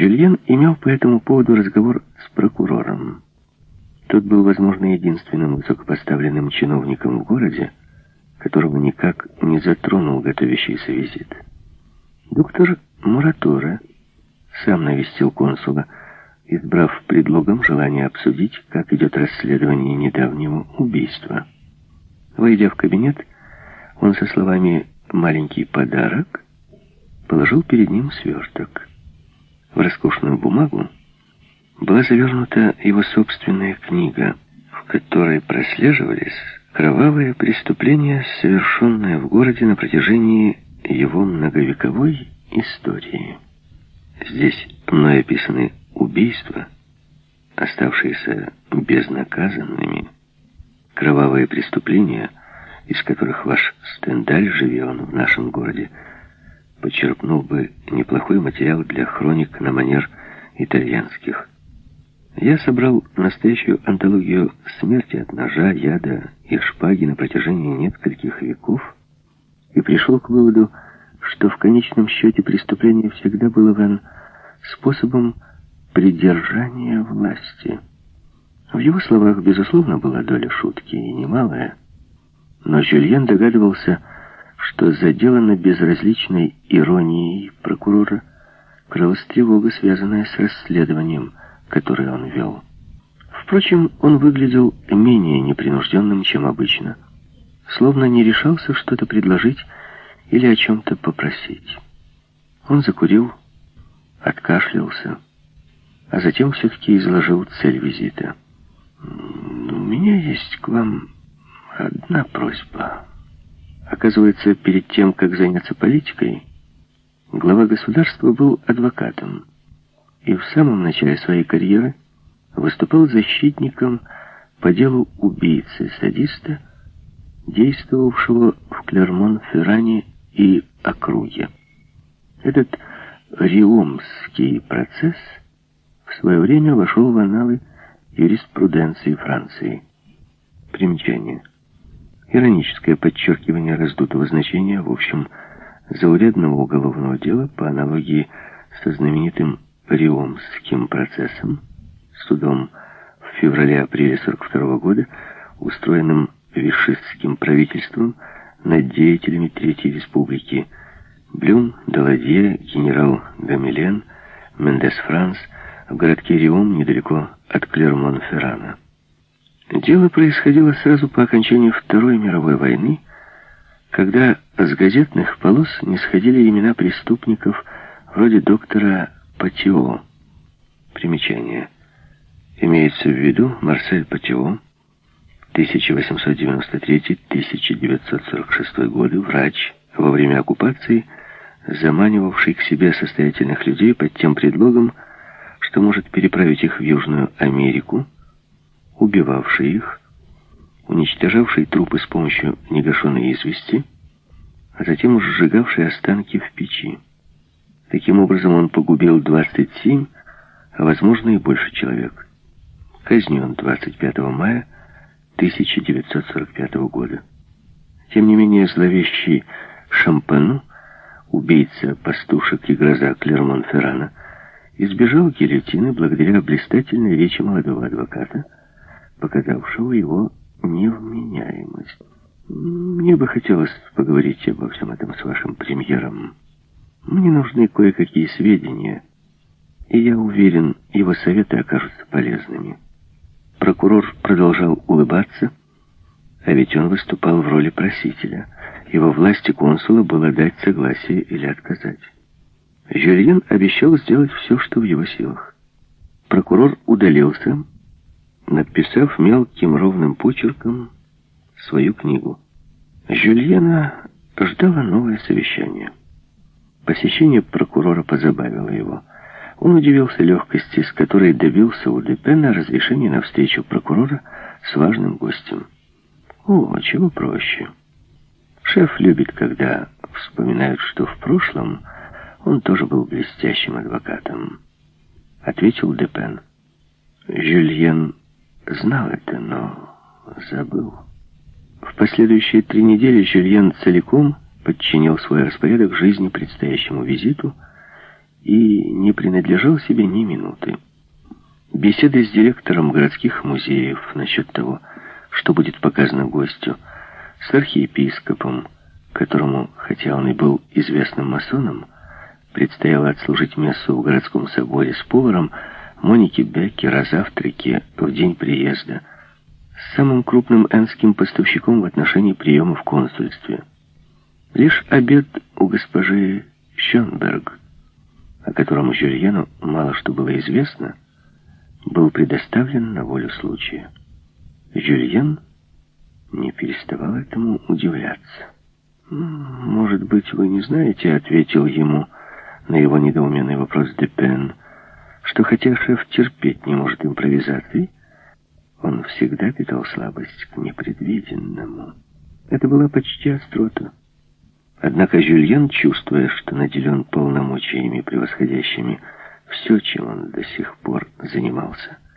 Жюльен имел по этому поводу разговор с прокурором. Тот был, возможно, единственным высокопоставленным чиновником в городе, которого никак не затронул готовящийся визит. Доктор Муратора сам навестил консула, избрав предлогом желание обсудить, как идет расследование недавнего убийства. Войдя в кабинет, он со словами «маленький подарок» положил перед ним сверток. В роскошную бумагу была завернута его собственная книга, в которой прослеживались кровавые преступления, совершенные в городе на протяжении его многовековой истории. Здесь мной описаны убийства, оставшиеся безнаказанными, кровавые преступления, из которых ваш Стендаль, живя в нашем городе, почерпнул бы неплохой материал для хроник на манер итальянских. Я собрал настоящую антологию смерти от ножа, яда и шпаги на протяжении нескольких веков и пришел к выводу, что в конечном счете преступление всегда было Вен способом придержания власти. В его словах, безусловно, была доля шутки, и немалая. Но Жюльен догадывался, что заделано безразличной иронией прокурора крылась тревога, связанная с расследованием, которое он вел. Впрочем, он выглядел менее непринужденным, чем обычно, словно не решался что-то предложить или о чем-то попросить. Он закурил, откашлялся, а затем все-таки изложил цель визита. «У меня есть к вам одна просьба». Оказывается, перед тем, как заняться политикой, глава государства был адвокатом и в самом начале своей карьеры выступал защитником по делу убийцы-садиста, действовавшего в Клермон-Ферране и округе. Этот риомский процесс в свое время вошел в аналы юриспруденции Франции. Примечание. Ироническое подчеркивание раздутого значения, в общем, заурядного уголовного дела по аналогии со знаменитым Риомским процессом, судом в феврале-апреле 42 года, устроенным вишистским правительством над деятелями Третьей Республики Блюм, Даладье, генерал Гамилен, Мендес Франс в городке Риом недалеко от Клермон-Феррана. Дело происходило сразу по окончании Второй мировой войны, когда с газетных полос не сходили имена преступников вроде доктора Патио. Примечание. Имеется в виду Марсель Патио, 1893-1946 годы, врач, во время оккупации, заманивавший к себе состоятельных людей под тем предлогом, что может переправить их в Южную Америку, убивавший их, уничтожавший трупы с помощью негашенной извести, а затем сжигавший останки в печи. Таким образом он погубил 27, а возможно и больше человек. Казнен 25 мая 1945 года. Тем не менее, зловещий Шампану, убийца пастушек и гроза Клермон-Феррана, избежал гильотины благодаря блистательной речи молодого адвоката, показавшего его невменяемость. Мне бы хотелось поговорить обо всем этом с вашим премьером. Мне нужны кое-какие сведения, и я уверен, его советы окажутся полезными. Прокурор продолжал улыбаться, а ведь он выступал в роли просителя. Его власти консула было дать согласие или отказать. Жюльен обещал сделать все, что в его силах. Прокурор удалился, написав мелким ровным почерком свою книгу. Жюльена ждало новое совещание. Посещение прокурора позабавило его. Он удивился легкости, с которой добился у Депена разрешения на встречу прокурора с важным гостем. О, чего проще. Шеф любит, когда вспоминают, что в прошлом он тоже был блестящим адвокатом. Ответил Депен. Жюльен знал это, но забыл. В последующие три недели Жюльен целиком подчинил свой распорядок жизни предстоящему визиту и не принадлежал себе ни минуты. Беседы с директором городских музеев насчет того, что будет показано гостю, с архиепископом, которому, хотя он и был известным масоном, предстояло отслужить мессу в городском соборе с поваром Монике Беккер о завтраке в день приезда, с самым крупным энским поставщиком в отношении приема в консульстве. Лишь обед у госпожи Шенберг, о котором Жюльену мало что было известно, был предоставлен на волю случая. Жюльен не переставал этому удивляться. «Может быть, вы не знаете», — ответил ему на его недоуменный вопрос Депен, что хотя шеф терпеть не может импровизации, он всегда питал слабость к непредвиденному. Это была почти острота. Однако Жюльен, чувствуя, что наделен полномочиями, превосходящими все, чем он до сих пор занимался, —